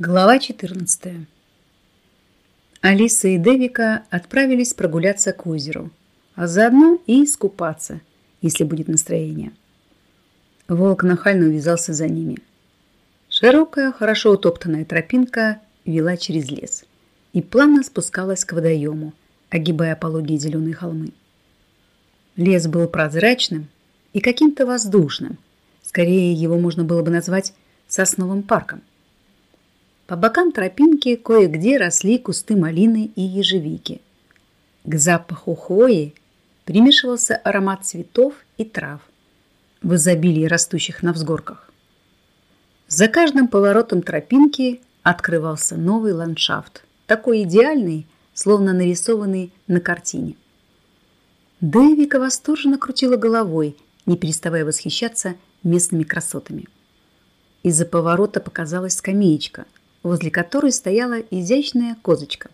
Глава 14. Алиса и Девика отправились прогуляться к озеру, а заодно и искупаться, если будет настроение. Волк нахально увязался за ними. Широкая, хорошо утоптанная тропинка вела через лес и плавно спускалась к водоему, огибая пологие зеленые холмы. Лес был прозрачным и каким-то воздушным. Скорее, его можно было бы назвать сосновым парком. По бокам тропинки кое-где росли кусты малины и ежевики. К запаху хвои примешивался аромат цветов и трав в изобилии растущих на взгорках. За каждым поворотом тропинки открывался новый ландшафт, такой идеальный, словно нарисованный на картине. Дэвика восторженно крутила головой, не переставая восхищаться местными красотами. Из-за поворота показалась скамеечка – возле которой стояла изящная козочка.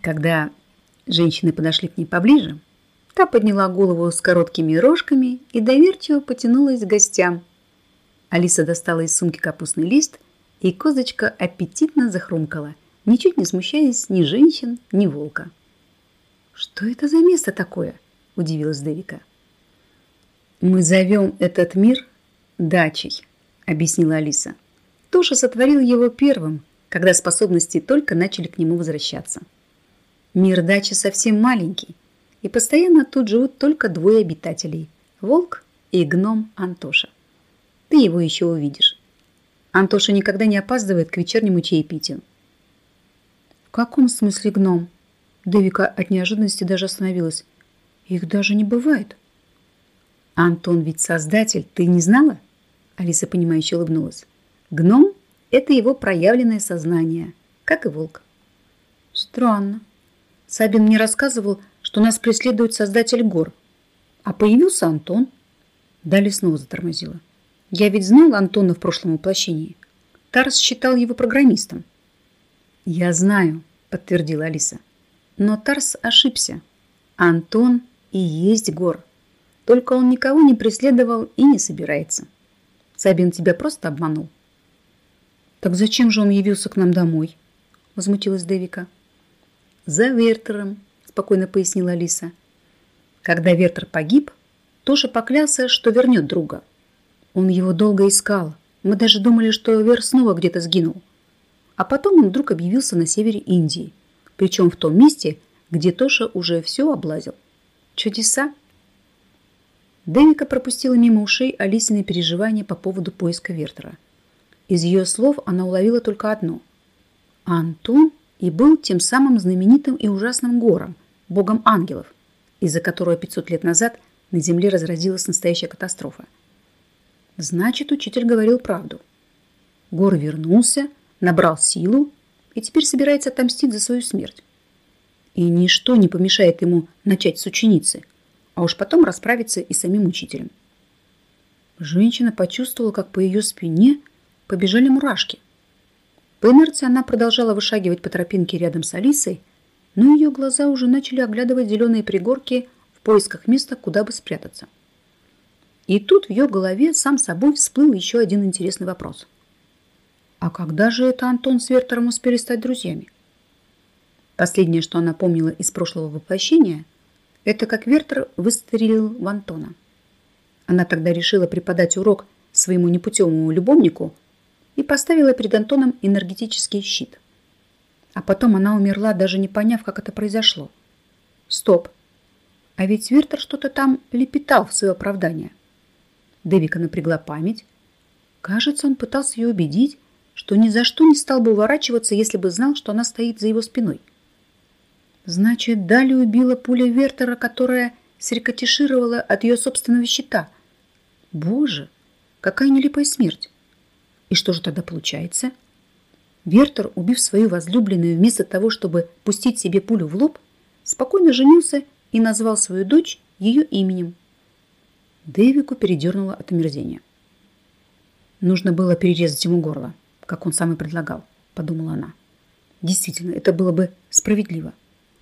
Когда женщины подошли к ней поближе, та подняла голову с короткими рожками и доверчиво потянулась к гостям. Алиса достала из сумки капустный лист, и козочка аппетитно захрумкала, ничуть не смущаясь ни женщин, ни волка. «Что это за место такое?» – удивилась Девика. «Мы зовем этот мир дачей», – объяснила Алиса. Тоша сотворил его первым, когда способности только начали к нему возвращаться. Мир дачи совсем маленький, и постоянно тут живут только двое обитателей – волк и гном Антоша. Ты его еще увидишь. Антоша никогда не опаздывает к вечернему чаепитию. В каком смысле гном? Девика от неожиданности даже остановилась. Их даже не бывает. Антон ведь создатель, ты не знала? Алиса, понимающе улыбнулась. Гном – это его проявленное сознание, как и волк. Странно. Сабин мне рассказывал, что нас преследует создатель гор. А появился Антон. Дали снова затормозила. Я ведь знал Антона в прошлом воплощении. Тарс считал его программистом. Я знаю, подтвердила Алиса. Но Тарс ошибся. Антон и есть гор. Только он никого не преследовал и не собирается. Сабин тебя просто обманул. «Так зачем же он явился к нам домой?» – возмутилась Девика. «За Вертером», – спокойно пояснила Алиса. Когда Вертер погиб, Тоша поклялся, что вернет друга. Он его долго искал. Мы даже думали, что Вер снова где-то сгинул. А потом он вдруг объявился на севере Индии, причем в том месте, где Тоша уже все облазил. Чудеса! Девика пропустила мимо ушей Алисины переживания по поводу поиска Вертера – из ее слов она уловила только одно. Антон и был тем самым знаменитым и ужасным гором, богом ангелов, из-за которого 500 лет назад на Земле разразилась настоящая катастрофа. Значит, учитель говорил правду. Гор вернулся, набрал силу и теперь собирается отомстить за свою смерть. И ничто не помешает ему начать с ученицы, а уж потом расправиться и самим учителем. Женщина почувствовала, как по ее спине побежали мурашки. По инерции она продолжала вышагивать по тропинке рядом с Алисой, но ее глаза уже начали оглядывать зеленые пригорки в поисках места, куда бы спрятаться. И тут в ее голове сам собой всплыл еще один интересный вопрос. А когда же это Антон с Вертером успели стать друзьями? Последнее, что она помнила из прошлого воплощения, это как Вертер выстрелил в Антона. Она тогда решила преподать урок своему непутевому любовнику – и поставила перед Антоном энергетический щит. А потом она умерла, даже не поняв, как это произошло. Стоп. А ведь Вертер что-то там лепетал в свое оправдание. Девика напрягла память. Кажется, он пытался ее убедить, что ни за что не стал бы уворачиваться, если бы знал, что она стоит за его спиной. Значит, Дали убила пуля Вертера, которая срикотишировала от ее собственного щита. Боже, какая нелепая смерть! И что же тогда получается? Вертер, убив свою возлюбленную вместо того, чтобы пустить себе пулю в лоб, спокойно женился и назвал свою дочь ее именем. Дэвику передернуло от омерзения. Нужно было перерезать ему горло, как он сам и предлагал, подумала она. Действительно, это было бы справедливо.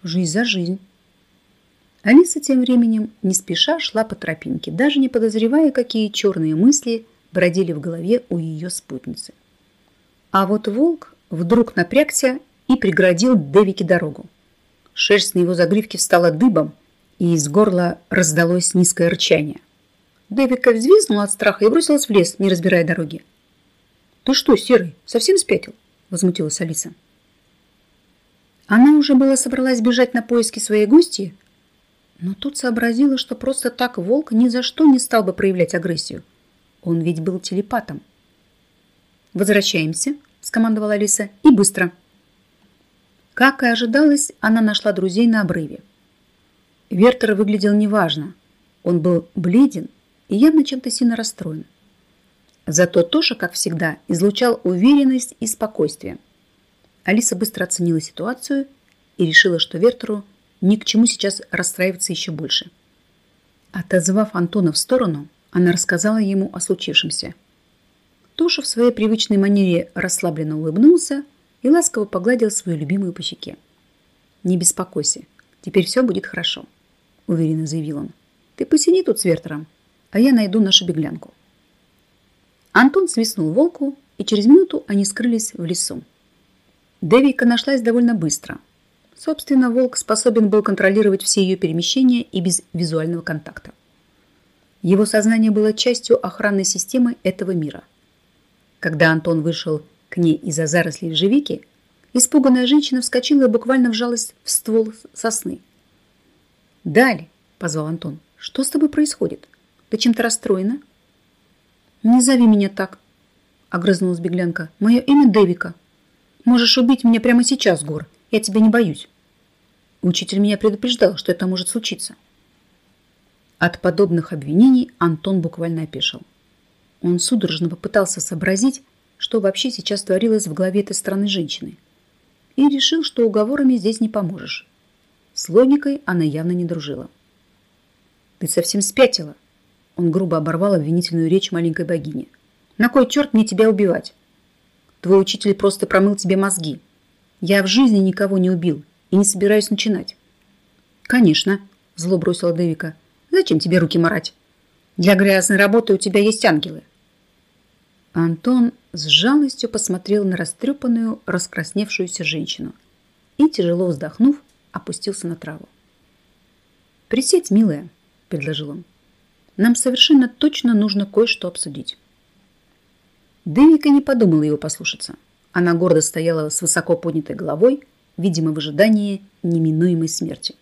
Жизнь за жизнь. Алиса тем временем не спеша шла по тропинке, даже не подозревая, какие черные мысли – бродили в голове у ее спутницы. А вот волк вдруг напрягся и преградил Девике дорогу. Шерсть на его загривке встала дыбом, и из горла раздалось низкое рычание. Девика взвизгнула от страха и бросилась в лес, не разбирая дороги. «Ты что, Серый, совсем спятил?» – возмутилась Алиса. Она уже было собралась бежать на поиски своей гости, но тут сообразила, что просто так волк ни за что не стал бы проявлять агрессию. Он ведь был телепатом. «Возвращаемся», – скомандовала Алиса, – «и быстро». Как и ожидалось, она нашла друзей на обрыве. Вертер выглядел неважно. Он был бледен и явно чем-то сильно расстроен. Зато Тоша, как всегда, излучал уверенность и спокойствие. Алиса быстро оценила ситуацию и решила, что Вертеру ни к чему сейчас расстраиваться еще больше. Отозвав Антона в сторону, она рассказала ему о случившемся. Тоша в своей привычной манере расслабленно улыбнулся и ласково погладил свою любимую по щеке. «Не беспокойся, теперь все будет хорошо», – уверенно заявил он. «Ты посиди тут с Вертером, а я найду нашу беглянку». Антон свистнул волку, и через минуту они скрылись в лесу. Девика нашлась довольно быстро. Собственно, волк способен был контролировать все ее перемещения и без визуального контакта. Его сознание было частью охранной системы этого мира. Когда Антон вышел к ней из-за зарослей ежевики, испуганная женщина вскочила и буквально вжалась в ствол сосны. «Дали!» – позвал Антон. «Что с тобой происходит? Ты чем-то расстроена?» «Не зови меня так», — огрызнулась беглянка. «Мое имя Дэвика. Можешь убить меня прямо сейчас, Гор. Я тебя не боюсь». Учитель меня предупреждал, что это может случиться. От подобных обвинений Антон буквально опешил. Он судорожно попытался сообразить, что вообще сейчас творилось в голове этой странной женщины, и решил, что уговорами здесь не поможешь. С логикой она явно не дружила. «Ты совсем спятила», он грубо оборвал обвинительную речь маленькой богини. «На кой черт мне тебя убивать? Твой учитель просто промыл тебе мозги. Я в жизни никого не убил и не собираюсь начинать». «Конечно», – зло бросила Дэвика. «Зачем тебе руки марать? Для грязной работы у тебя есть ангелы». Антон с жалостью посмотрел на растрепанную, раскрасневшуюся женщину и, тяжело вздохнув, опустился на траву. «Присядь, милая», – предложил он. Нам совершенно точно нужно кое-что обсудить. Девика не подумала его послушаться. Она гордо стояла с высоко поднятой головой, видимо, в ожидании неминуемой смерти.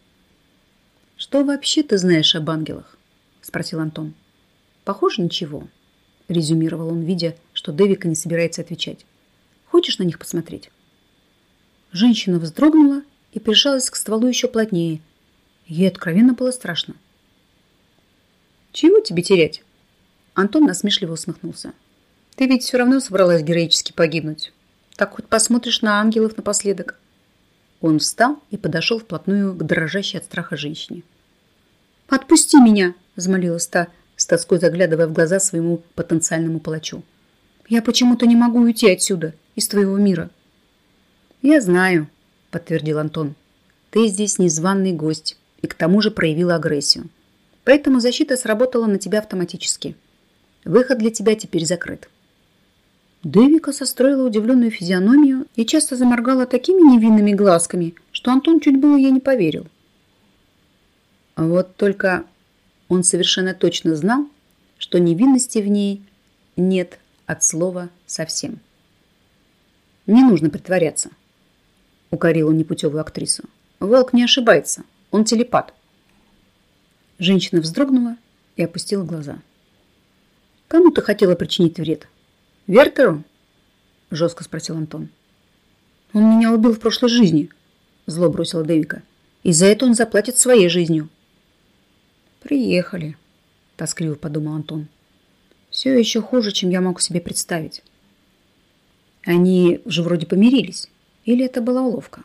«Что вообще ты знаешь об ангелах?» – спросил Антон. «Похоже, ничего», – резюмировал он, видя, что Девика не собирается отвечать. «Хочешь на них посмотреть?» Женщина вздрогнула и прижалась к стволу еще плотнее. Ей откровенно было страшно. Чего тебе терять? Антон насмешливо усмехнулся. Ты ведь все равно собралась героически погибнуть. Так хоть посмотришь на ангелов напоследок. Он встал и подошел вплотную к дрожащей от страха женщине. «Отпусти меня!» – взмолилась та, с тоской заглядывая в глаза своему потенциальному палачу. «Я почему-то не могу уйти отсюда, из твоего мира». «Я знаю», – подтвердил Антон. «Ты здесь незваный гость и к тому же проявила агрессию. Поэтому защита сработала на тебя автоматически. Выход для тебя теперь закрыт. Дэвика состроила удивленную физиономию и часто заморгала такими невинными глазками, что Антон чуть было ей не поверил. Вот только он совершенно точно знал, что невинности в ней нет от слова совсем. Не нужно притворяться, укорила непутевую актрису. Волк не ошибается, он телепат. Женщина вздрогнула и опустила глаза. «Кому ты хотела причинить вред? Вертеру?» – жестко спросил Антон. «Он меня убил в прошлой жизни», – зло бросила Дэвика. «И за это он заплатит своей жизнью». «Приехали», – тоскливо подумал Антон. «Все еще хуже, чем я мог себе представить». Они же вроде помирились. Или это была уловка?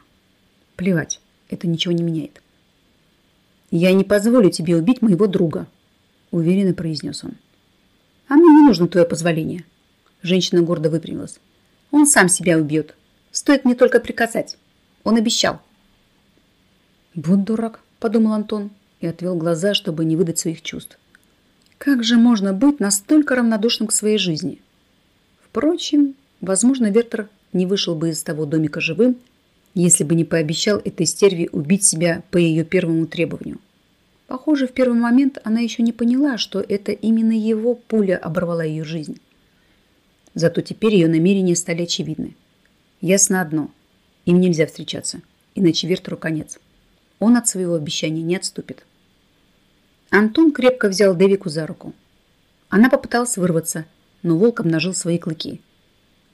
Плевать, это ничего не меняет. «Я не позволю тебе убить моего друга», – уверенно произнес он. «А мне не нужно твое позволение». Женщина гордо выпрямилась. «Он сам себя убьет. Стоит мне только приказать. Он обещал». «Вот дурак», – подумал Антон и отвел глаза, чтобы не выдать своих чувств. «Как же можно быть настолько равнодушным к своей жизни?» Впрочем, Возможно, Вертер не вышел бы из того домика живым, если бы не пообещал этой стерве убить себя по ее первому требованию. Похоже, в первый момент она еще не поняла, что это именно его пуля оборвала ее жизнь. Зато теперь ее намерения стали очевидны. Ясно одно – им нельзя встречаться, иначе Вертеру конец. Он от своего обещания не отступит. Антон крепко взял Девику за руку. Она попыталась вырваться, но волк обнажил свои клыки.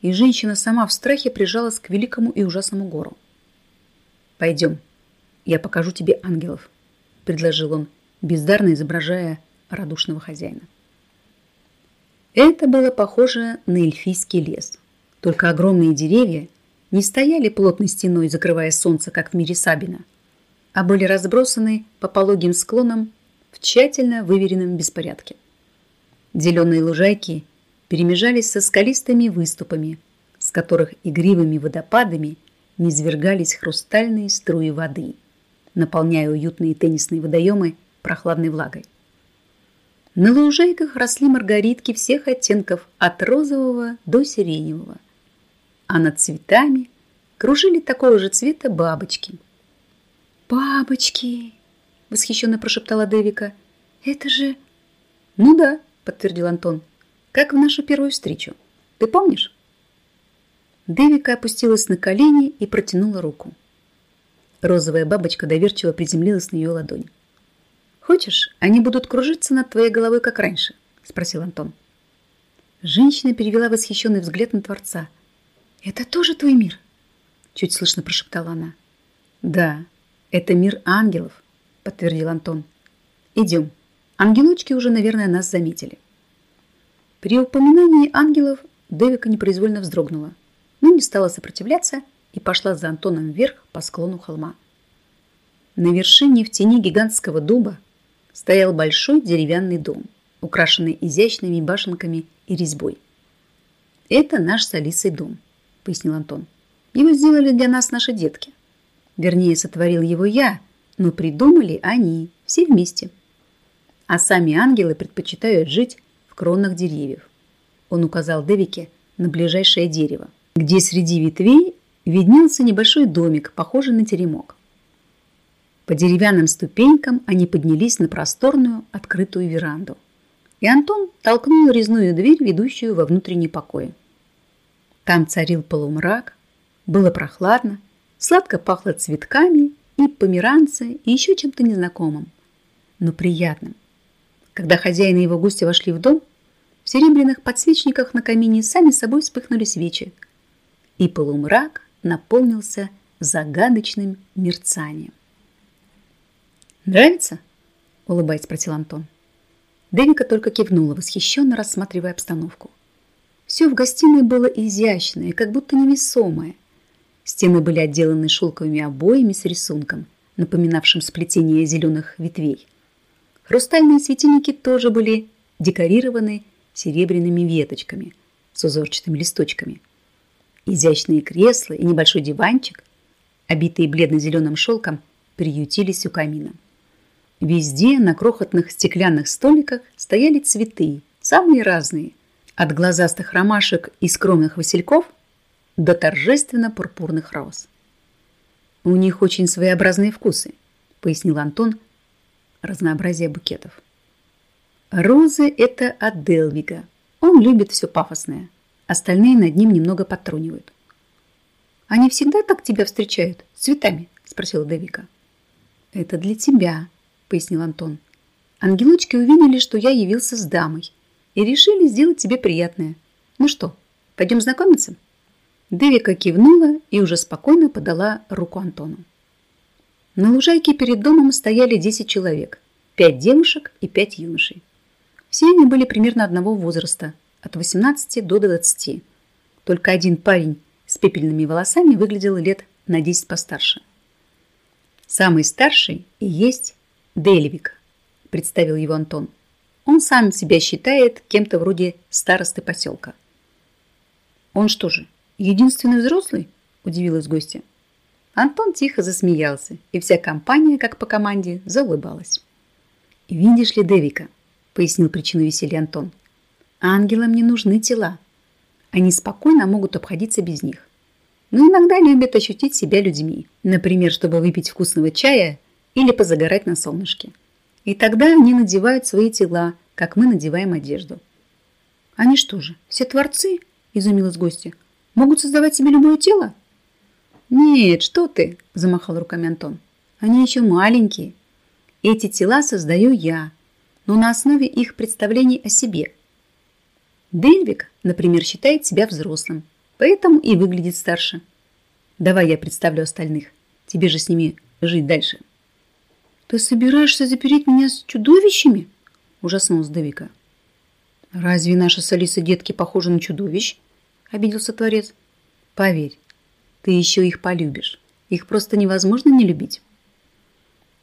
И женщина сама в страхе прижалась к великому и ужасному гору. «Пойдем, я покажу тебе ангелов», – предложил он, бездарно изображая радушного хозяина. Это было похоже на эльфийский лес. Только огромные деревья не стояли плотной стеной, закрывая солнце, как в мире Сабина, а были разбросаны по пологим склонам в тщательно выверенном беспорядке. Зеленые лужайки перемежались со скалистыми выступами, с которых игривыми водопадами низвергались хрустальные струи воды, наполняя уютные теннисные водоемы прохладной влагой. На лужайках росли маргаритки всех оттенков от розового до сиреневого, а над цветами кружили такого же цвета бабочки. «Бабочки!» – восхищенно прошептала Девика. «Это же...» «Ну да», – подтвердил Антон, – «как в нашу первую встречу. Ты помнишь?» Девика опустилась на колени и протянула руку. Розовая бабочка доверчиво приземлилась на ее ладонь. «Хочешь, они будут кружиться над твоей головой, как раньше?» – спросил Антон. Женщина перевела восхищенный взгляд на Творца. «Это тоже твой мир?» – чуть слышно прошептала она. «Да, это мир ангелов», – подтвердил Антон. «Идем. Ангелочки уже, наверное, нас заметили». При упоминании ангелов Девика непроизвольно вздрогнула, но не стала сопротивляться и пошла за Антоном вверх по склону холма. На вершине в тени гигантского дуба стоял большой деревянный дом, украшенный изящными башенками и резьбой. «Это наш с Алисой дом», — пояснил Антон. «Его сделали для нас наши детки. Вернее, сотворил его я, но придумали они, все вместе. А сами ангелы предпочитают жить в кронах деревьев». Он указал Девике на ближайшее дерево, где среди ветвей виднелся небольшой домик, похожий на теремок. По деревянным ступенькам они поднялись на просторную открытую веранду. И Антон толкнул резную дверь, ведущую во внутренний покой. Там царил полумрак, было прохладно, сладко пахло цветками и померанцы, и еще чем-то незнакомым, но приятным. Когда хозяин и его гости вошли в дом, в серебряных подсвечниках на камине сами собой вспыхнули свечи, и полумрак наполнился загадочным мерцанием. «Нравится?» – улыбаясь, спросил Антон. Девика только кивнула, восхищенно рассматривая обстановку. Все в гостиной было изящное, как будто невесомое. Стены были отделаны шелковыми обоями с рисунком, напоминавшим сплетение зеленых ветвей. Хрустальные светильники тоже были декорированы серебряными веточками с узорчатыми листочками. Изящные кресла и небольшой диванчик, обитые бледно-зеленым шелком, приютились у камина. Везде на крохотных стеклянных столиках стояли цветы, самые разные, от глазастых ромашек и скромных васильков до торжественно-пурпурных роз. У них очень своеобразные вкусы, пояснил Антон разнообразие букетов. Розы – это от Делвига. Он любит все пафосное. Остальные над ним немного подтрунивают. «Они всегда так тебя встречают? С цветами?» – спросила Девика. «Это для тебя», – пояснил Антон. «Ангелочки увидели, что я явился с дамой и решили сделать тебе приятное. Ну что, пойдем знакомиться?» Девика кивнула и уже спокойно подала руку Антону. На лужайке перед домом стояли 10 человек, 5 девушек и 5 юношей. Все они были примерно одного возраста, от 18 до 20. Только один парень с пепельными волосами выглядел лет на 10 постарше. Самый старший и есть Дельвик, представил его Антон. Он сам себя считает кем-то вроде старосты поселка. Он что же, единственный взрослый? Удивилась гостья. Антон тихо засмеялся, и вся компания, как по команде, заулыбалась. «Видишь ли, Девика», — пояснил причину веселья Антон, — «ангелам не нужны тела. они спокойно могут обходиться без них. Но иногда любят ощутить себя людьми, например, чтобы выпить вкусного чая или позагорать на солнышке. И тогда они надевают свои тела, как мы надеваем одежду. Они что же, все творцы? Изумилась гостья. Могут создавать себе любое тело? Нет, что ты, замахал руками Антон. Они еще маленькие. Эти тела создаю я, но на основе их представлений о себе. Дельвик, например, считает себя взрослым, поэтому и выглядит старше. Давай я представлю остальных. Тебе же с ними жить дальше. Ты собираешься запереть меня с чудовищами? Ужаснулась Девика. Разве наши с Алисой детки похожи на чудовищ? Обиделся Творец. Поверь, ты еще их полюбишь. Их просто невозможно не любить.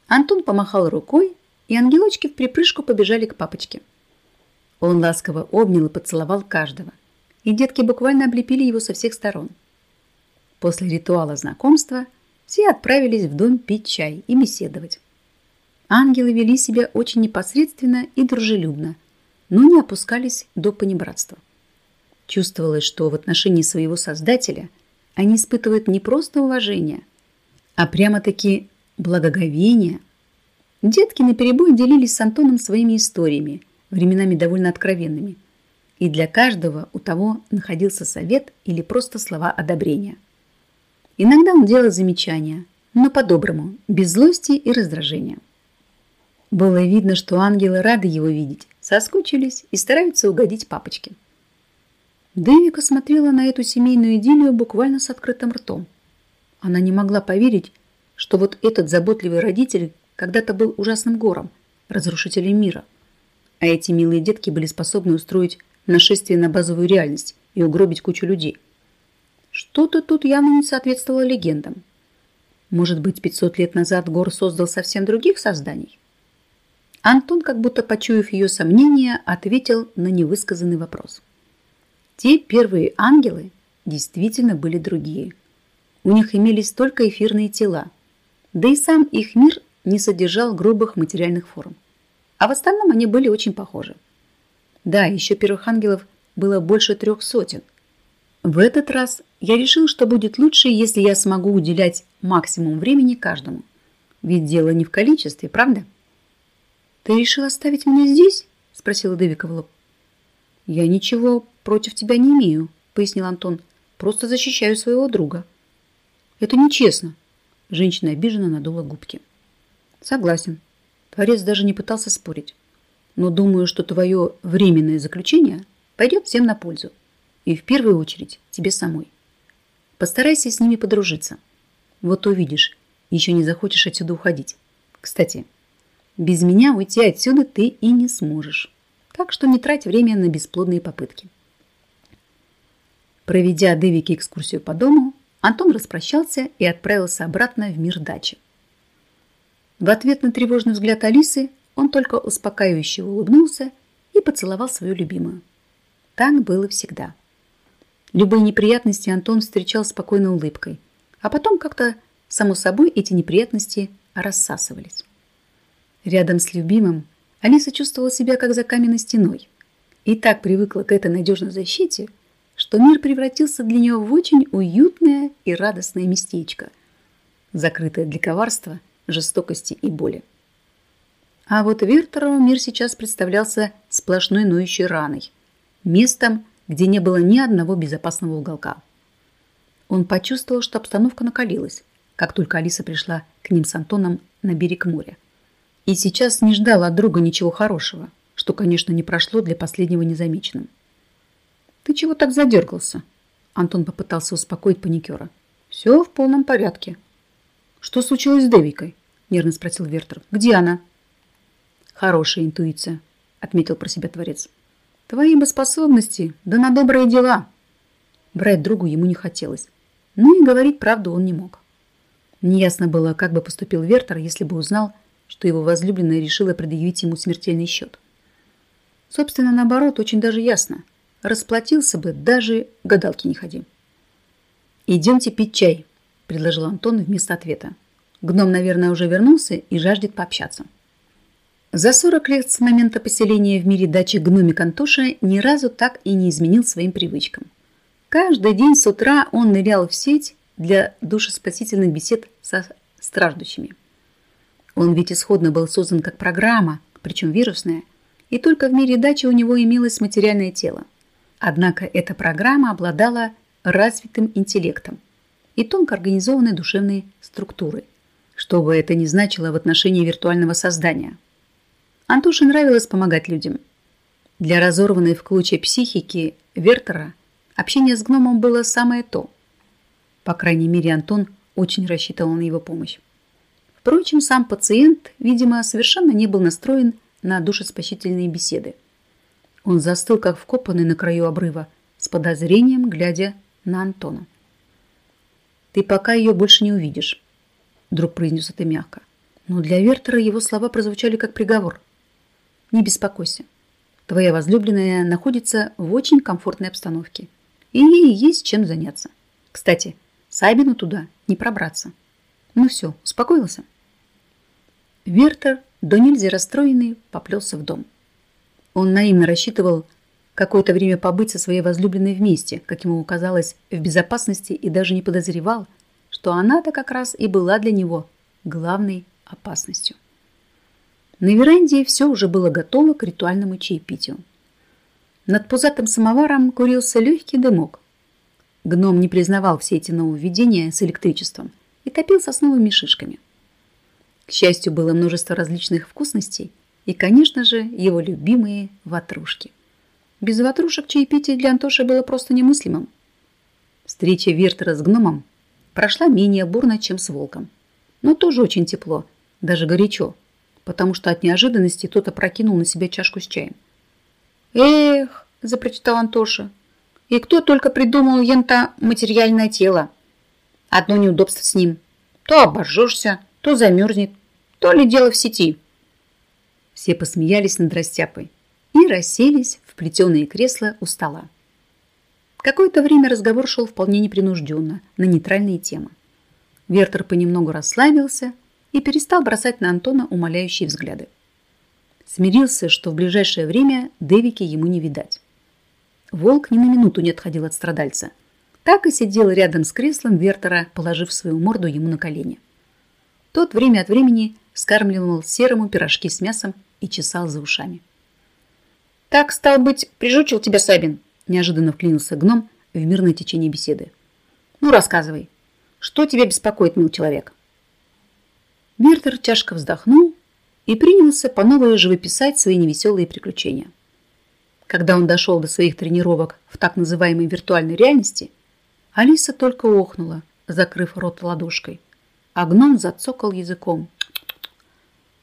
Антон помахал рукой, и ангелочки в припрыжку побежали к папочке. Он ласково обнял и поцеловал каждого, и детки буквально облепили его со всех сторон. После ритуала знакомства все отправились в дом пить чай и беседовать. Ангелы вели себя очень непосредственно и дружелюбно, но не опускались до понебратства. Чувствовалось, что в отношении своего Создателя они испытывают не просто уважение, а прямо-таки благоговение. Детки наперебой делились с Антоном своими историями, временами довольно откровенными. И для каждого у того находился совет или просто слова одобрения. Иногда он делал замечания, но по-доброму, без злости и раздражения. Было видно, что ангелы рады его видеть, соскучились и стараются угодить папочке. Дэвика смотрела на эту семейную идиллию буквально с открытым ртом. Она не могла поверить, что вот этот заботливый родитель когда-то был ужасным гором, разрушителем мира. А эти милые детки были способны устроить нашествие на базовую реальность и угробить кучу людей. Что-то тут явно не соответствовало легендам. Может быть, 500 лет назад Гор создал совсем других созданий? Антон, как будто почуяв ее сомнения, ответил на невысказанный вопрос. Те первые ангелы действительно были другие. У них имелись только эфирные тела, да и сам их мир не содержал грубых материальных форм. А в остальном они были очень похожи. Да, еще первых ангелов было больше трех сотен. В этот раз я решил, что будет лучше, если я смогу уделять максимум времени каждому. Ведь дело не в количестве, правда? Ты решил оставить меня здесь? Спросила лоб. Я ничего против тебя не имею, пояснил Антон. Просто защищаю своего друга. Это нечестно, Женщина обиженно надула губки. Согласен. Творец даже не пытался спорить. Но думаю, что твое временное заключение пойдет всем на пользу. И в первую очередь тебе самой. Постарайся с ними подружиться. Вот увидишь, еще не захочешь отсюда уходить. Кстати, без меня уйти отсюда ты и не сможешь. Так что не трать время на бесплодные попытки. Проведя Девике экскурсию по дому, Антон распрощался и отправился обратно в мир дачи. В ответ на тревожный взгляд Алисы он только успокаивающе улыбнулся и поцеловал свою любимую. Так было всегда. Любые неприятности Антон встречал спокойной улыбкой, а потом как-то, само собой, эти неприятности рассасывались. Рядом с любимым Алиса чувствовала себя как за каменной стеной и так привыкла к этой надежной защите – что мир превратился для нее в очень уютное и радостное местечко, закрытое для коварства, жестокости и боли. А вот Вертерову мир сейчас представлялся сплошной ноющей раной, местом, где не было ни одного безопасного уголка. Он почувствовал, что обстановка накалилась, как только Алиса пришла к ним с Антоном на берег моря. И сейчас не ждал от друга ничего хорошего, что, конечно, не прошло для последнего незамеченным. «Ты чего так задергался?» Антон попытался успокоить паникера. «Все в полном порядке». «Что случилось с Девикой?» Нервно спросил Вертер. «Где она?» «Хорошая интуиция», отметил про себя Творец. «Твои бы способности, да на добрые дела». Брать другу ему не хотелось. Ну и говорить правду он не мог. Неясно было, как бы поступил Вертер, если бы узнал, что его возлюбленная решила предъявить ему смертельный счет. Собственно, наоборот, очень даже ясно – расплатился бы, даже гадалки не ходи. «Идемте пить чай», – предложил Антон вместо ответа. Гном, наверное, уже вернулся и жаждет пообщаться. За 40 лет с момента поселения в мире дачи гномик Антоша ни разу так и не изменил своим привычкам. Каждый день с утра он нырял в сеть для душеспасительных бесед со страждущими. Он ведь исходно был создан как программа, причем вирусная, и только в мире дачи у него имелось материальное тело. Однако эта программа обладала развитым интеллектом и тонко организованной душевной структурой, что бы это ни значило в отношении виртуального создания. Антоше нравилось помогать людям. Для разорванной в клочья психики Вертера общение с гномом было самое то. По крайней мере, Антон очень рассчитывал на его помощь. Впрочем, сам пациент, видимо, совершенно не был настроен на душеспасительные беседы. Он застыл, как вкопанный на краю обрыва, с подозрением, глядя на Антона. «Ты пока ее больше не увидишь», — вдруг произнес это мягко. Но для Вертера его слова прозвучали как приговор. «Не беспокойся. Твоя возлюбленная находится в очень комфортной обстановке, и ей есть чем заняться. Кстати, Сабину туда не пробраться. Ну все, успокоился?» Вертер, до нельзя расстроенный, поплелся в дом. Он наивно рассчитывал какое-то время побыть со своей возлюбленной вместе, как ему казалось, в безопасности и даже не подозревал, что она-то как раз и была для него главной опасностью. На веранде все уже было готово к ритуальному чаепитию. Над пузатым самоваром курился легкий дымок. Гном не признавал все эти нововведения с электричеством и топил сосновыми шишками. К счастью, было множество различных вкусностей и, конечно же, его любимые ватрушки. Без ватрушек чаепитие для Антоши было просто немыслимым. Встреча Вертера с гномом прошла менее бурно, чем с волком. Но тоже очень тепло, даже горячо, потому что от неожиданности тот опрокинул на себя чашку с чаем. «Эх!» – запрочитал Антоша. «И кто только придумал ента материальное тело? Одно неудобство с ним. То обожжешься, то замерзнет, то ли дело в сети». Все посмеялись над растяпой и расселись в плетеные кресла у стола. Какое-то время разговор шел вполне непринужденно, на нейтральные темы. Вертер понемногу расслабился и перестал бросать на Антона умоляющие взгляды. Смирился, что в ближайшее время Девики ему не видать. Волк ни на минуту не отходил от страдальца. Так и сидел рядом с креслом Вертера, положив свою морду ему на колени. Тот время от времени скармливал серому пирожки с мясом и чесал за ушами. «Так, стал быть, прижучил тебя Сабин?» Неожиданно вклинился гном в мирное течение беседы. «Ну, рассказывай, что тебя беспокоит, мил человек?» Вертер тяжко вздохнул и принялся по новой живописать свои невеселые приключения. Когда он дошел до своих тренировок в так называемой виртуальной реальности, Алиса только охнула, закрыв рот ладошкой, а гном зацокал языком.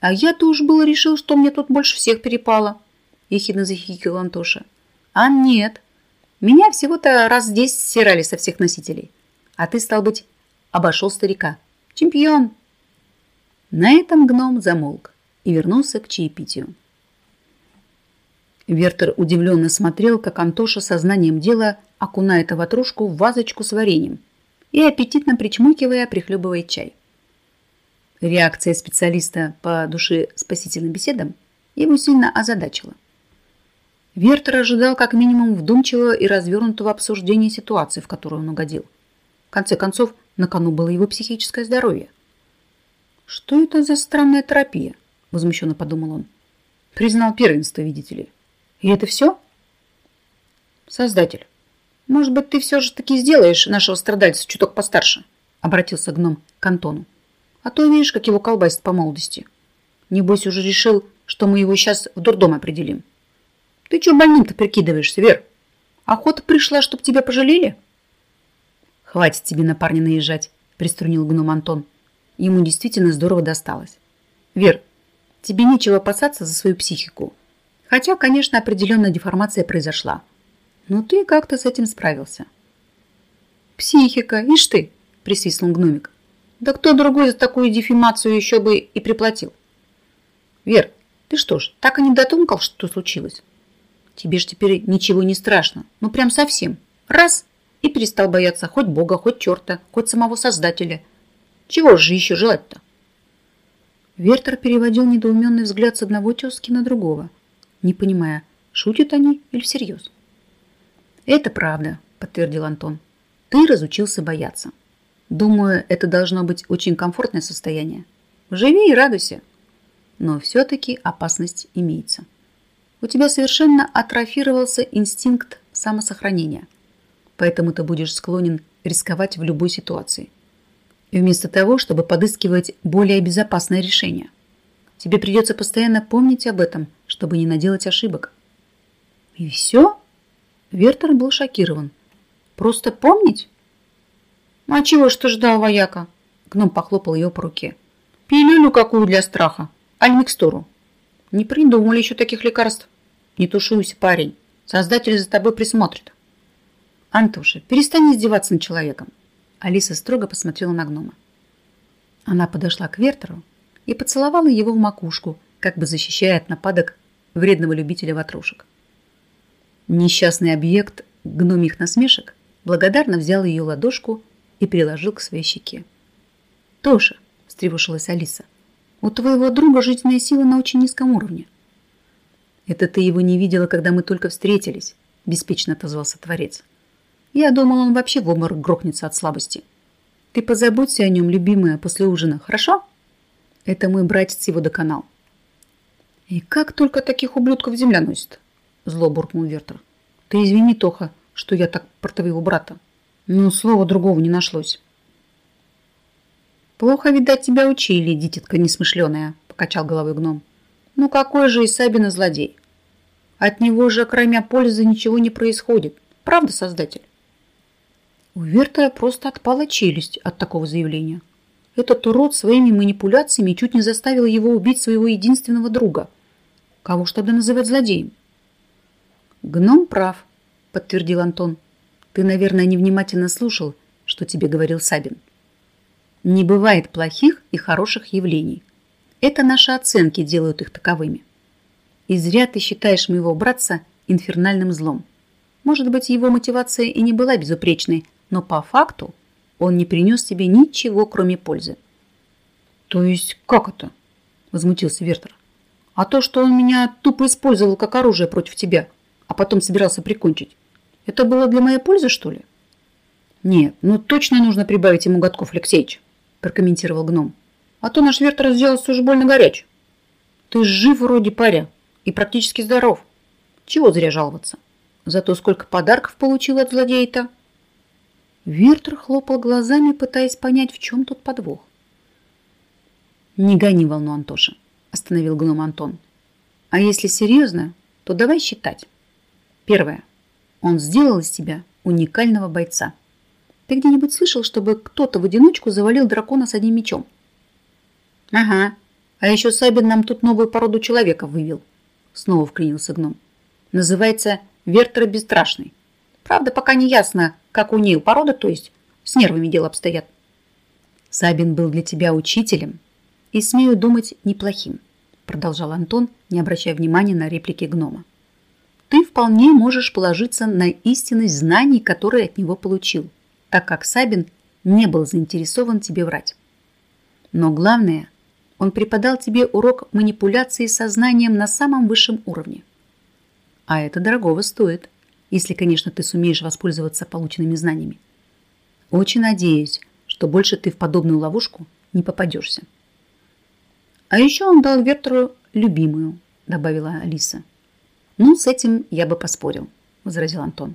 «А я-то уж было решил, что мне тут больше всех перепало», ехидно захихикал Антоша. А нет. Меня всего-то раз десять стирали со всех носителей. А ты, стал быть, обошел старика. Чемпион. На этом гном замолк и вернулся к чаепитию. Вертер удивленно смотрел, как Антоша сознанием дела окунает ватрушку в вазочку с вареньем и аппетитно причмокивая прихлебывает чай. Реакция специалиста по душе спасительным беседам его сильно озадачила. Вертер ожидал как минимум вдумчивого и развернутого обсуждения ситуации, в которую он угодил. В конце концов, на кону было его психическое здоровье. «Что это за странная терапия?» – возмущенно подумал он. «Признал первенство, видите ли. И это все?» «Создатель, может быть, ты все же таки сделаешь нашего страдальца чуток постарше?» – обратился гном к Антону. «А то видишь, как его колбасит по молодости. Небось, уже решил, что мы его сейчас в дурдом определим». Ты что больным-то прикидываешься, Вер? Охота пришла, чтоб тебя пожалели? Хватит тебе на парня наезжать, приструнил гном Антон. Ему действительно здорово досталось. Вер, тебе нечего опасаться за свою психику. Хотя, конечно, определенная деформация произошла. Но ты как-то с этим справился. Психика, ишь ты, присвистнул гномик. Да кто другой за такую дефимацию еще бы и приплатил? Вер, ты что ж, так и не дотумкал, что случилось? Тебе ж теперь ничего не страшно. Ну, прям совсем. Раз – и перестал бояться хоть Бога, хоть черта, хоть самого Создателя. Чего же еще желать-то? Вертер переводил недоуменный взгляд с одного тезки на другого, не понимая, шутят они или всерьез. «Это правда», – подтвердил Антон. Ты разучился бояться. Думаю, это должно быть очень комфортное состояние. Живи и радуйся. Но все-таки опасность имеется. У тебя совершенно атрофировался инстинкт самосохранения. Поэтому ты будешь склонен рисковать в любой ситуации. И вместо того, чтобы подыскивать более безопасное решение. Тебе придется постоянно помнить об этом, чтобы не наделать ошибок. И все? Вертер был шокирован. Просто помнить? А чего ж ты ждал, вояка? Гном похлопал ее по руке. Пилюлю какую для страха? Аль микстуру? Не придумали еще таких лекарств. Не тушуйся, парень. Создатель за тобой присмотрит. Антоша, перестань издеваться над человеком. Алиса строго посмотрела на гнома. Она подошла к Вертеру и поцеловала его в макушку, как бы защищая от нападок вредного любителя ватрушек. Несчастный объект гномих насмешек благодарно взял ее ладошку и приложил к своей щеке. «Тоша», – встревожилась Алиса, – «у твоего друга жизненная сила на очень низком уровне». «Это ты его не видела, когда мы только встретились», – беспечно отозвался Творец. «Я думал, он вообще в обморок грохнется от слабости. Ты позаботься о нем, любимая, после ужина, хорошо?» Это мой братец его доконал. «И как только таких ублюдков земля носит?» Зло буркнул Вертер. «Ты извини, Тоха, что я так про твоего брата. Но слова другого не нашлось». «Плохо, видать, тебя учили, дитятка несмышленая», покачал головой гном. «Ну какой же и Сабина злодей? От него же, кроме пользы, ничего не происходит. Правда, Создатель?» У Вертера просто отпала челюсть от такого заявления. Этот урод своими манипуляциями чуть не заставил его убить своего единственного друга. Кого ж тогда называть злодеем? Гном прав, подтвердил Антон. Ты, наверное, невнимательно слушал, что тебе говорил Сабин. Не бывает плохих и хороших явлений. Это наши оценки делают их таковыми. И зря ты считаешь моего братца инфернальным злом. Может быть, его мотивация и не была безупречной, но по факту он не принес тебе ничего, кроме пользы. То есть как это? Возмутился Вертер. А то, что он меня тупо использовал как оружие против тебя, а потом собирался прикончить, это было для моей пользы, что ли? Нет, ну точно нужно прибавить ему годков, Алексеевич, прокомментировал гном. А то наш Вертер сделался уж больно горяч. Ты жив вроде паря и практически здоров. Чего зря жаловаться? Зато сколько подарков получил от злодея-то. Вертер хлопал глазами, пытаясь понять, в чем тут подвох. «Не гони волну, Антоша», – остановил гном Антон. «А если серьезно, то давай считать. Первое. Он сделал из тебя уникального бойца. Ты где-нибудь слышал, чтобы кто-то в одиночку завалил дракона с одним мечом?» «Ага. А еще Сабин нам тут новую породу человека вывел», – снова вклинился гном. «Называется Вертер Бесстрашный. Правда, пока не ясно, как у нее порода, то есть с нервами дело обстоят. Сабин был для тебя учителем и, смею думать, неплохим, продолжал Антон, не обращая внимания на реплики гнома. Ты вполне можешь положиться на истинность знаний, которые от него получил, так как Сабин не был заинтересован тебе врать. Но главное, он преподал тебе урок манипуляции сознанием на самом высшем уровне. А это дорогого стоит если, конечно, ты сумеешь воспользоваться полученными знаниями. Очень надеюсь, что больше ты в подобную ловушку не попадешься. А еще он дал Вертеру любимую, добавила Алиса. Ну, с этим я бы поспорил, возразил Антон.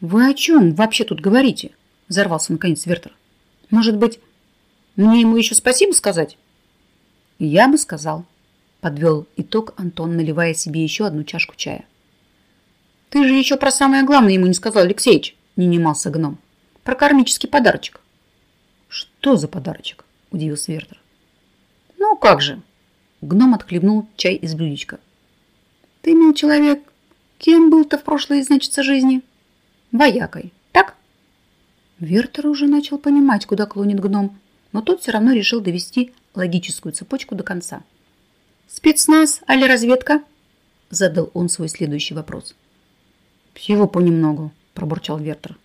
Вы о чем вообще тут говорите? Взорвался наконец Вертер. Может быть, мне ему еще спасибо сказать? Я бы сказал, подвел итог Антон, наливая себе еще одну чашку чая. Ты же еще про самое главное ему не сказал, Алексеич, не немался гном. Про кармический подарочек. Что за подарочек? Удивился Вертер. Ну как же? Гном отхлебнул чай из блюдечка. Ты, мил человек, кем был-то в прошлой, значится, жизни? Воякой, так? Вертер уже начал понимать, куда клонит гном, но тот все равно решил довести логическую цепочку до конца. «Спецназ али разведка?» Задал он свой следующий вопрос. «Всего понемногу», – пробурчал Вертер.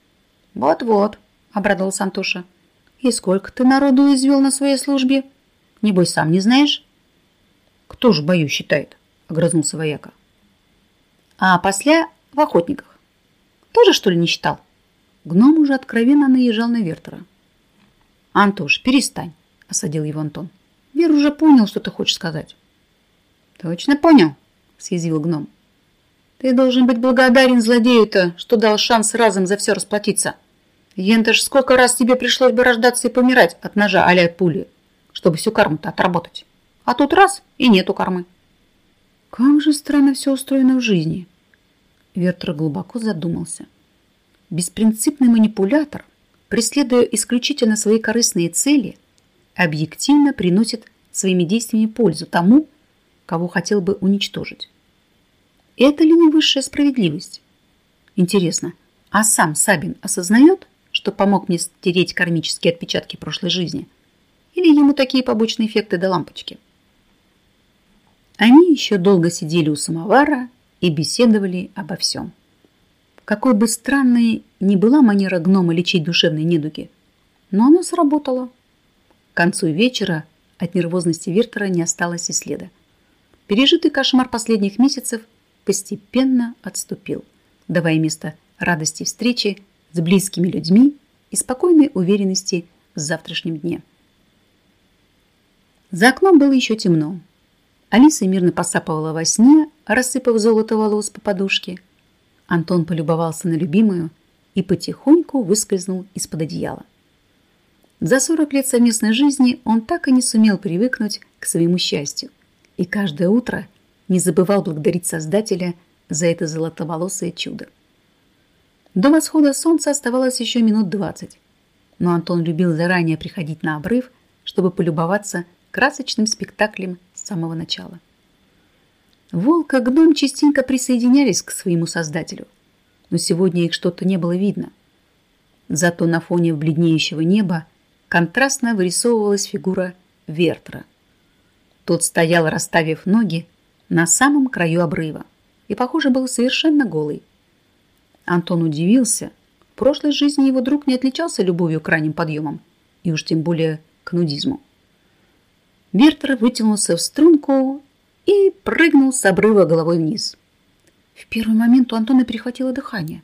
«Вот-вот», – обрадовался Антоша. «И сколько ты народу извел на своей службе? Небось, сам не знаешь?» «Кто же бою считает?» – огрызнулся вояка. «А после в охотниках. Тоже, что ли, не считал? Гном уже откровенно наезжал на Вертера. «Антош, перестань», – осадил его Антон. «Вер уже понял, что ты хочешь сказать». «Точно понял», – съязвил гном. «Ты должен быть благодарен злодею-то, что дал шанс разом за все расплатиться. Ента ж сколько раз тебе пришлось бы рождаться и помирать от ножа а пули, чтобы всю карму-то отработать. А тут раз – и нету кармы». Как же странно все устроено в жизни. Вертер глубоко задумался. Беспринципный манипулятор, преследуя исключительно свои корыстные цели, объективно приносит своими действиями пользу тому, кого хотел бы уничтожить. Это ли не высшая справедливость? Интересно, а сам Сабин осознает, что помог мне стереть кармические отпечатки прошлой жизни? Или ему такие побочные эффекты до лампочки? Они еще долго сидели у самовара и беседовали обо всем. Какой бы странной ни была манера гнома лечить душевные недуги, но она сработала. К концу вечера от нервозности Вертера не осталось и следа. Пережитый кошмар последних месяцев постепенно отступил, давая место радости встречи с близкими людьми и спокойной уверенности в завтрашнем дне. За окном было еще темно, Алиса мирно посапывала во сне, рассыпав золото волос по подушке. Антон полюбовался на любимую и потихоньку выскользнул из-под одеяла. За 40 лет совместной жизни он так и не сумел привыкнуть к своему счастью и каждое утро не забывал благодарить Создателя за это золотоволосое чудо. До восхода солнца оставалось еще минут двадцать, но Антон любил заранее приходить на обрыв, чтобы полюбоваться красочным спектаклем с самого начала. Волк и гном частенько присоединялись к своему создателю, но сегодня их что-то не было видно. Зато на фоне бледнеющего неба контрастно вырисовывалась фигура Вертера. Тот стоял, расставив ноги, на самом краю обрыва и, похоже, был совершенно голый. Антон удивился. В прошлой жизни его друг не отличался любовью к ранним подъемам и уж тем более к нудизму. Вертер вытянулся в струнку и прыгнул с обрыва головой вниз. В первый момент у Антона перехватило дыхание.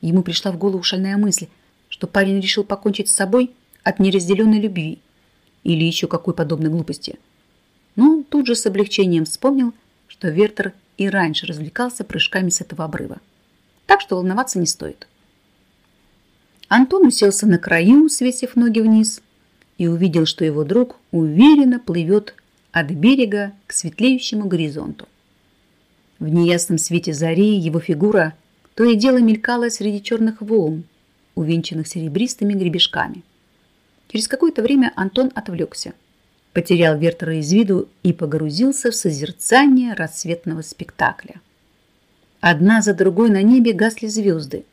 Ему пришла в голову шальная мысль, что парень решил покончить с собой от неразделенной любви или еще какой подобной глупости. Но он тут же с облегчением вспомнил, что Вертер и раньше развлекался прыжками с этого обрыва. Так что волноваться не стоит. Антон уселся на краю, свесив ноги вниз, и увидел, что его друг уверенно плывет от берега к светлеющему горизонту. В неясном свете зари его фигура то и дело мелькала среди черных волн, увенчанных серебристыми гребешками. Через какое-то время Антон отвлекся, потерял Вертера из виду и погрузился в созерцание рассветного спектакля. Одна за другой на небе гасли звезды.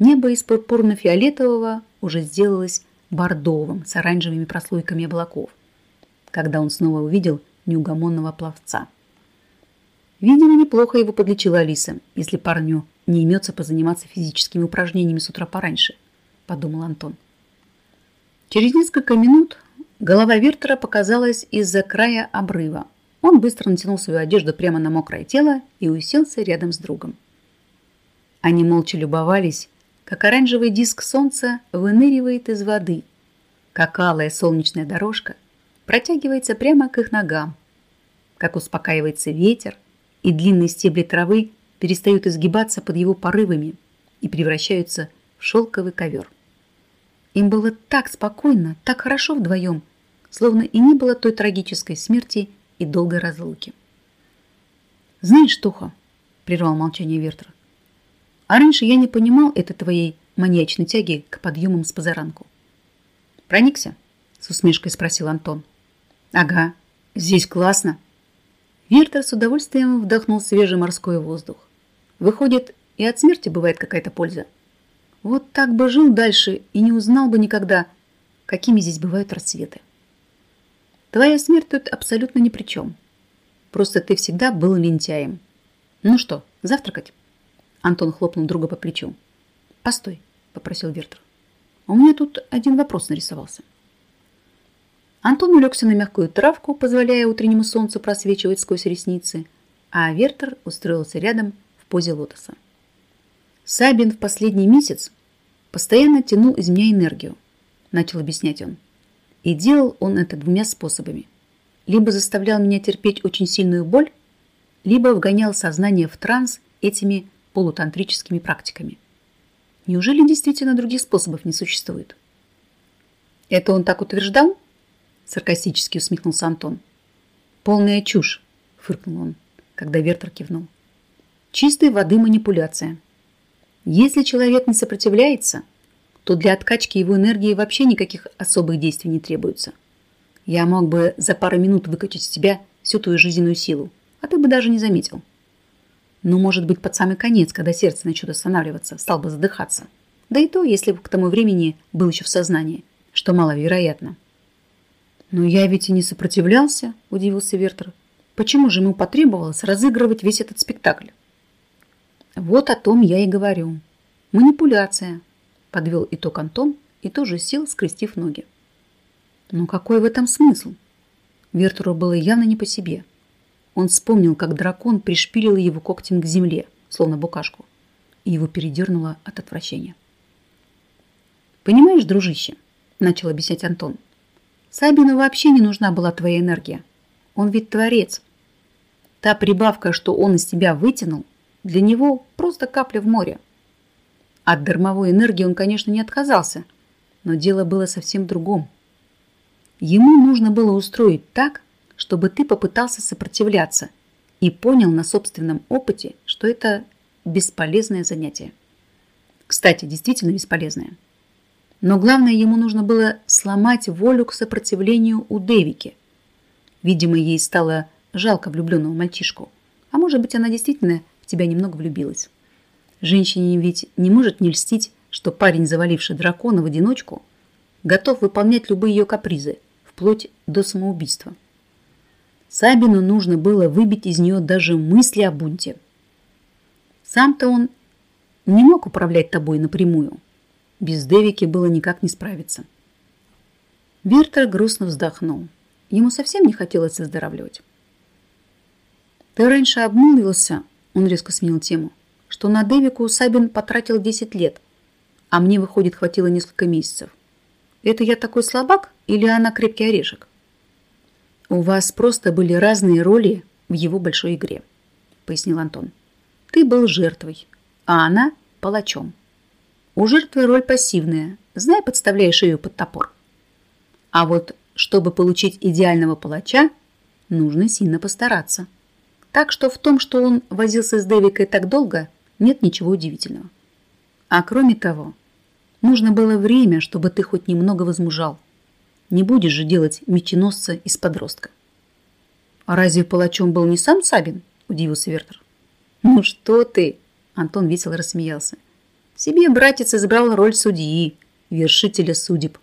Небо из пурпурно-фиолетового уже сделалось бордовым с оранжевыми прослойками облаков, когда он снова увидел неугомонного пловца. Видимо, неплохо его подлечила Алиса, если парню не имется позаниматься физическими упражнениями с утра пораньше, подумал Антон. Через несколько минут голова Вертера показалась из-за края обрыва. Он быстро натянул свою одежду прямо на мокрое тело и уселся рядом с другом. Они молча любовались как оранжевый диск солнца выныривает из воды, как алая солнечная дорожка протягивается прямо к их ногам, как успокаивается ветер, и длинные стебли травы перестают изгибаться под его порывами и превращаются в шелковый ковер. Им было так спокойно, так хорошо вдвоем, словно и не было той трагической смерти и долгой разлуки. «Знаешь, Тоха», — прервал молчание Вертер, а раньше я не понимал этой твоей маньячной тяги к подъемам с позаранку. Проникся? С усмешкой спросил Антон. Ага, здесь классно. Вертер с удовольствием вдохнул свежий морской воздух. Выходит, и от смерти бывает какая-то польза. Вот так бы жил дальше и не узнал бы никогда, какими здесь бывают рассветы. Твоя смерть тут абсолютно ни при чем. Просто ты всегда был лентяем. Ну что, завтракать? Антон хлопнул друга по плечу. «Постой», – попросил Вертер. «У меня тут один вопрос нарисовался». Антон улегся на мягкую травку, позволяя утреннему солнцу просвечивать сквозь ресницы, а Вертер устроился рядом в позе лотоса. Сабин в последний месяц постоянно тянул из меня энергию, начал объяснять он. И делал он это двумя способами. Либо заставлял меня терпеть очень сильную боль, либо вгонял сознание в транс этими полутантрическими практиками. Неужели действительно других способов не существует? Это он так утверждал? Саркастически усмехнулся Антон. Полная чушь, фыркнул он, когда Вертер кивнул. Чистой воды манипуляция. Если человек не сопротивляется, то для откачки его энергии вообще никаких особых действий не требуется. Я мог бы за пару минут выкачать из тебя всю твою жизненную силу, а ты бы даже не заметил. Но, может быть, под самый конец, когда сердце начнет останавливаться, стал бы задыхаться. Да и то, если бы к тому времени был еще в сознании, что маловероятно. «Но я ведь и не сопротивлялся», – удивился Вертер. «Почему же ему потребовалось разыгрывать весь этот спектакль?» «Вот о том я и говорю. Манипуляция», Подвел итог Антон и тоже сел, скрестив ноги. Но какой в этом смысл? Вертуру было явно не по себе. Он вспомнил, как дракон пришпилил его когтем к земле, словно букашку, и его передернуло от отвращения. «Понимаешь, дружище», – начал объяснять Антон, – «Сабину вообще не нужна была твоя энергия. Он ведь творец. Та прибавка, что он из тебя вытянул, для него просто капля в море. От дармовой энергии он, конечно, не отказался, но дело было совсем другом. Ему нужно было устроить так, чтобы ты попытался сопротивляться и понял на собственном опыте, что это бесполезное занятие. Кстати, действительно бесполезное. Но главное, ему нужно было сломать волю к сопротивлению у Девики. Видимо, ей стало жалко влюбленного мальчишку. А может быть, она действительно в тебя немного влюбилась. Женщине ведь не может не льстить, что парень, заваливший дракона в одиночку, готов выполнять любые ее капризы, вплоть до самоубийства. Сабину нужно было выбить из нее даже мысли о бунте. Сам-то он не мог управлять тобой напрямую. Без Девики было никак не справиться. Вертер грустно вздохнул. Ему совсем не хотелось выздоравливать. «Ты раньше обмолвился?» Он резко сменил тему что на Девику Сабин потратил 10 лет, а мне, выходит, хватило несколько месяцев. Это я такой слабак или она крепкий орешек? У вас просто были разные роли в его большой игре, пояснил Антон. Ты был жертвой, а она палачом. У жертвы роль пассивная, знай, подставляешь ее под топор. А вот чтобы получить идеального палача, нужно сильно постараться. Так что в том, что он возился с Девикой так долго, нет ничего удивительного. А кроме того, нужно было время, чтобы ты хоть немного возмужал. Не будешь же делать меченосца из подростка. А разве палачом был не сам Сабин? Удивился Вертер. Ну что ты? Антон весело рассмеялся. Себе братец избрал роль судьи, вершителя судеб,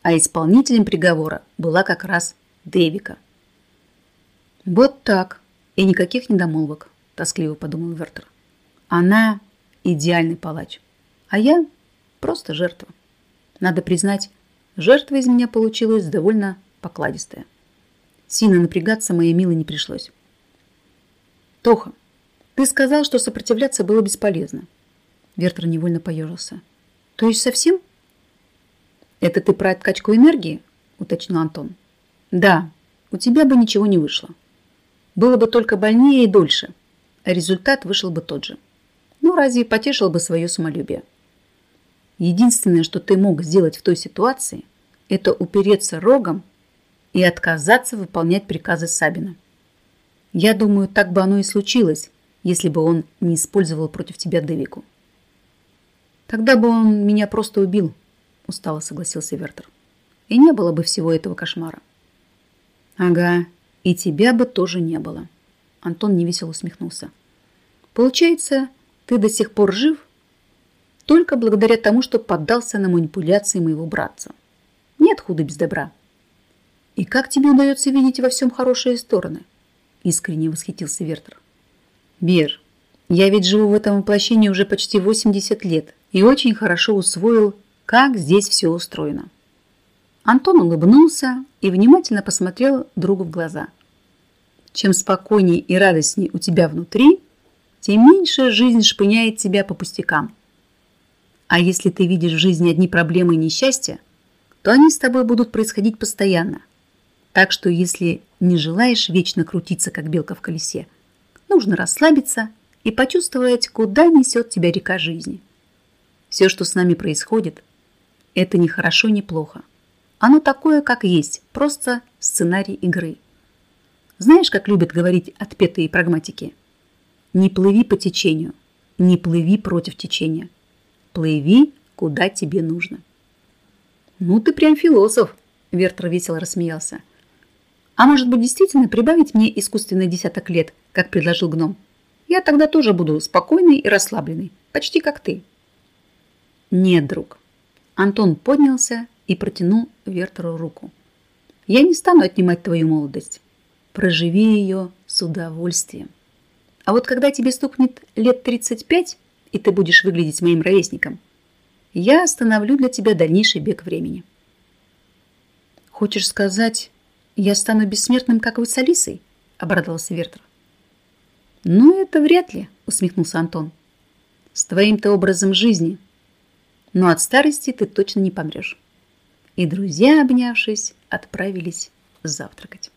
а исполнителем приговора была как раз Дэвика. Вот так, и никаких недомолвок, тоскливо подумал Вертер. Она идеальный палач, а я просто жертва. Надо признать, жертва из меня получилась довольно покладистая. Сильно напрягаться моей милой не пришлось. Тоха, ты сказал, что сопротивляться было бесполезно. Вертер невольно поежился. То есть совсем? Это ты про откачку энергии? Уточнил Антон. Да, у тебя бы ничего не вышло. Было бы только больнее и дольше, а результат вышел бы тот же. Ну, разве потешил бы свое самолюбие? Единственное, что ты мог сделать в той ситуации, это упереться рогом и отказаться выполнять приказы Сабина. Я думаю, так бы оно и случилось, если бы он не использовал против тебя Девику. Тогда бы он меня просто убил, устало согласился Вертер. И не было бы всего этого кошмара. Ага, и тебя бы тоже не было. Антон невесело усмехнулся. Получается, ты до сих пор жив только благодаря тому, что поддался на манипуляции моего братца. Нет худа без добра. И как тебе удается видеть во всем хорошие стороны? Искренне восхитился Вертер. Бер, я ведь живу в этом воплощении уже почти 80 лет и очень хорошо усвоил, как здесь все устроено. Антон улыбнулся и внимательно посмотрел другу в глаза. Чем спокойнее и радостнее у тебя внутри, тем меньше жизнь шпыняет тебя по пустякам. А если ты видишь в жизни одни проблемы и несчастья, то они с тобой будут происходить постоянно. Так что если не желаешь вечно крутиться, как белка в колесе, нужно расслабиться и почувствовать, куда несет тебя река жизни. Все, что с нами происходит, это не хорошо, не плохо. Оно такое, как есть, просто сценарий игры. Знаешь, как любят говорить отпетые прагматики? Не плыви по течению, не плыви против течения. Плыви, куда тебе нужно. Ну ты прям философ, Вертер весело рассмеялся. А может быть, действительно прибавить мне искусственный десяток лет, как предложил гном? Я тогда тоже буду спокойный и расслабленный, почти как ты. Нет, друг. Антон поднялся и протянул Вертеру руку. Я не стану отнимать твою молодость. Проживи ее с удовольствием. А вот когда тебе стукнет лет 35, и ты будешь выглядеть моим ровесником, я остановлю для тебя дальнейший бег времени. Хочешь сказать, я стану бессмертным, как вы с Алисой? Обрадовался Вертер. Ну, это вряд ли, усмехнулся Антон. С твоим-то образом жизни – но от старости ты точно не помрешь. И друзья, обнявшись, отправились завтракать.